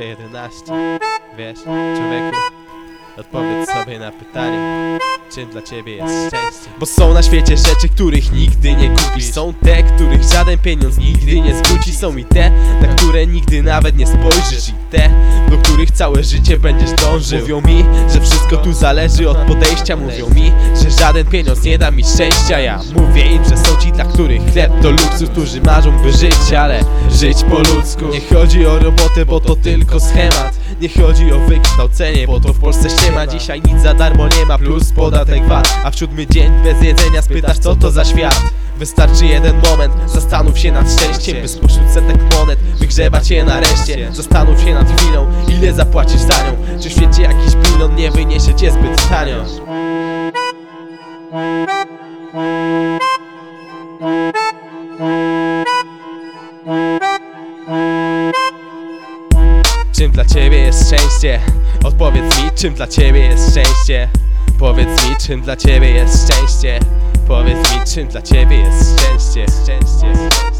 11 Wiesz, człowieku Odpowiedz sobie na pytanie Czym dla ciebie jest szczęście? Bo są na świecie rzeczy, których nigdy nie kupisz. Są te, których żaden pieniądz nigdy nie zwróci. Są i te, na które nigdy nawet nie spojrzysz te, do których całe życie będziesz dążył Mówią mi, że wszystko tu zależy od podejścia. Mówią mi, że żaden pieniądz nie da mi szczęścia. Ja mówię im, że są ci, dla których chleb to luksus Którzy marzą by żyć, ale żyć po ludzku. Nie chodzi o robotę, bo to tylko schemat. Nie chodzi o wykształcenie, bo to w Polsce nie ma. Dzisiaj nic za darmo nie ma, plus podatek VAT. A w siódmy dzień bez jedzenia spytasz co to za świat Wystarczy jeden moment, zastanów się nad szczęściem By spośród setek monet wygrzebać je nareszcie Zastanów się nad chwilą, ile zapłacisz za nią Czy w świecie jakiś bilion nie wyniesie cię zbyt tanio Czym dla ciebie jest szczęście? Odpowiedz mi, czym dla ciebie jest szczęście? Powiedz mi, czym dla ciebie jest szczęście? Powiedz mi, czym dla ciebie jest szczęście? Szczęście.